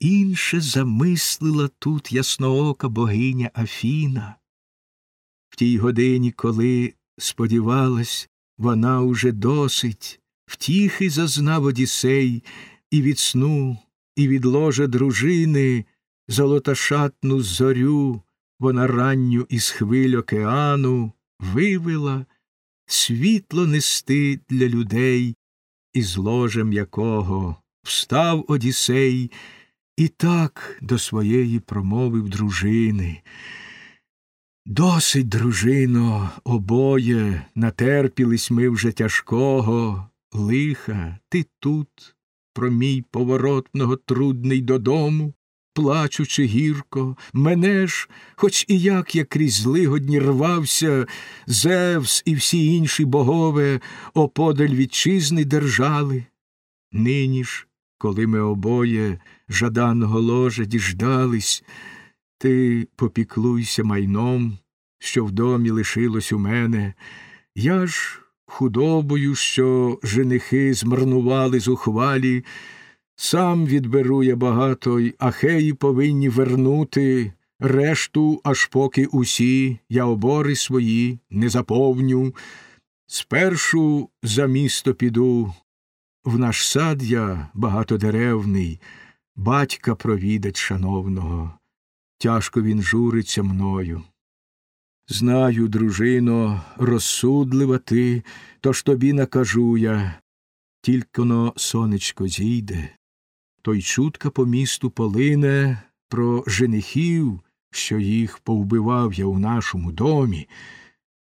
інше замислила тут ясноока богиня Афіна. В тій годині, коли сподівалась, вона уже досить, втіхи зазнав Одісей і від сну, і від ложа дружини, золотошатну зорю, вона ранню із хвиль океану вивела світло нести для людей, із ложем якого встав Одісей, і так до своєї промовив дружини. Досить, дружино, обоє натерпілись ми вже тяжкого лиха, ти тут, про мій поворот многотрудний додому, плачучи гірко, мене ж, хоч і як я крізь злигодні рвався, Зевс і всі інші богове оподаль вітчизни держали. Нині ж, коли ми обоє жаданого ложа діждались, ти попіклуйся майном, що в домі лишилось у мене. Я ж худобою, що женихи змарнували зухвалі, сам відберу я багато й ахеї повинні вернути решту, аж поки усі я обори свої не заповню. Спершу за місто піду, в наш сад я багатодеревний, батька провідать шановного, тяжко він журиться мною. Знаю, дружино, розсудлива ти, тож тобі накажу я, тільки но сонечко зійде, то й чутка по місту полине про женихів, що їх повбивав я у нашому домі.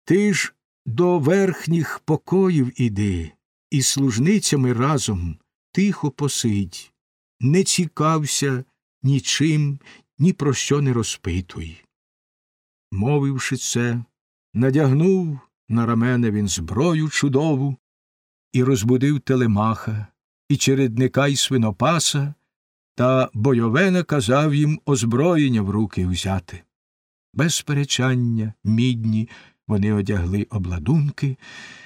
Ти ж до верхніх покоїв іди, і служницями разом тихо посидь, не цікався нічим, ні про що не розпитуй. Мовивши це, надягнув на рамене він зброю чудову і розбудив телемаха, і чередника й свинопаса, та бойове наказав їм озброєння в руки взяти. Без сперечання, мідні, вони одягли обладунки,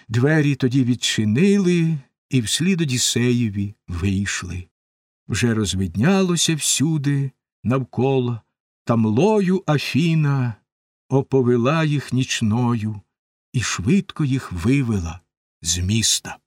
двері тоді відчинили і вслід Одіссеєві вийшли. Вже розвиднялося всюди навколо, та млою Афіна оповела їх нічною і швидко їх вивела з міста.